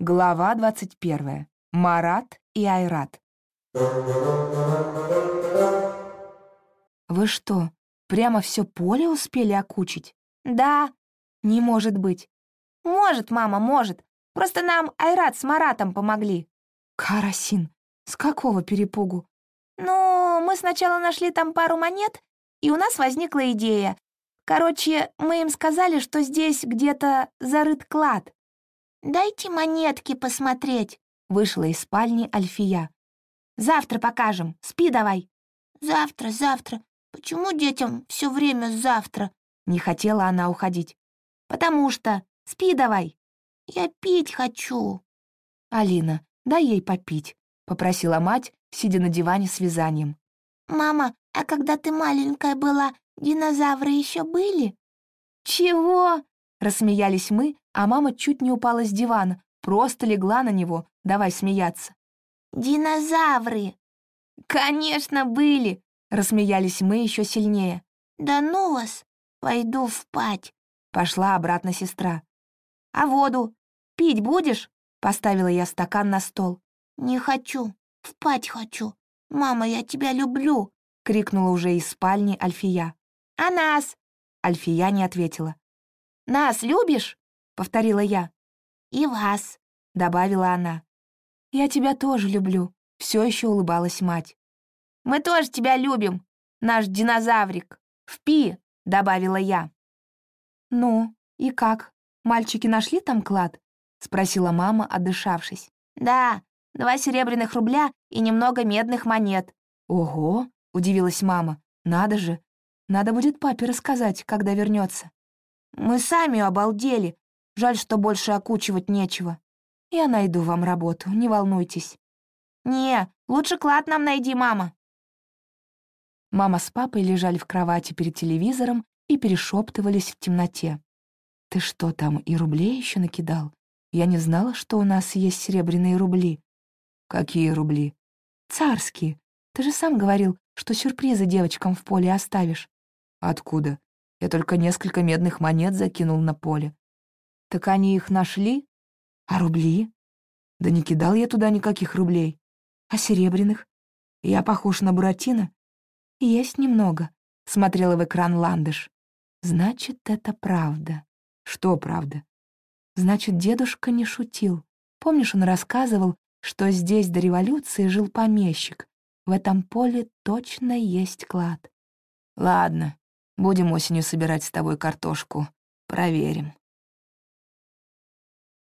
Глава 21. Марат и Айрат. «Вы что, прямо все поле успели окучить?» «Да». «Не может быть». «Может, мама, может. Просто нам Айрат с Маратом помогли». «Карасин, с какого перепугу?» «Ну, мы сначала нашли там пару монет, и у нас возникла идея. Короче, мы им сказали, что здесь где-то зарыт клад. «Дайте монетки посмотреть», — вышла из спальни Альфия. «Завтра покажем. Спи давай». «Завтра, завтра. Почему детям все время завтра?» Не хотела она уходить. «Потому что. Спи давай». «Я пить хочу». «Алина, дай ей попить», — попросила мать, сидя на диване с вязанием. «Мама, а когда ты маленькая была, динозавры еще были?» «Чего?» — рассмеялись мы, а мама чуть не упала с дивана, просто легла на него, давай смеяться. «Динозавры!» «Конечно, были!» — рассмеялись мы еще сильнее. «Да ну вас! Пойду спать!» — пошла обратно сестра. «А воду? Пить будешь?» — поставила я стакан на стол. «Не хочу, спать хочу. Мама, я тебя люблю!» — крикнула уже из спальни Альфия. «А нас?» — Альфия не ответила. «Нас любишь?» — повторила я. «И вас», — добавила она. «Я тебя тоже люблю», — все еще улыбалась мать. «Мы тоже тебя любим, наш динозаврик. Впи», — добавила я. «Ну, и как? Мальчики нашли там клад?» — спросила мама, отдышавшись. «Да, два серебряных рубля и немного медных монет». «Ого!» — удивилась мама. «Надо же! Надо будет папе рассказать, когда вернется. Мы сами обалдели. Жаль, что больше окучивать нечего. Я найду вам работу, не волнуйтесь. Не, лучше клад нам найди, мама. Мама с папой лежали в кровати перед телевизором и перешептывались в темноте. «Ты что там, и рублей еще накидал? Я не знала, что у нас есть серебряные рубли». «Какие рубли?» «Царские. Ты же сам говорил, что сюрпризы девочкам в поле оставишь». «Откуда? Я только несколько медных монет закинул на поле. Так они их нашли? А рубли? Да не кидал я туда никаких рублей. А серебряных? Я похож на Буратино? Есть немного, смотрела в экран Ландыш. Значит, это правда. Что правда? Значит, дедушка не шутил. Помнишь, он рассказывал, что здесь до революции жил помещик. В этом поле точно есть клад. Ладно, Будем осенью собирать с тобой картошку. Проверим.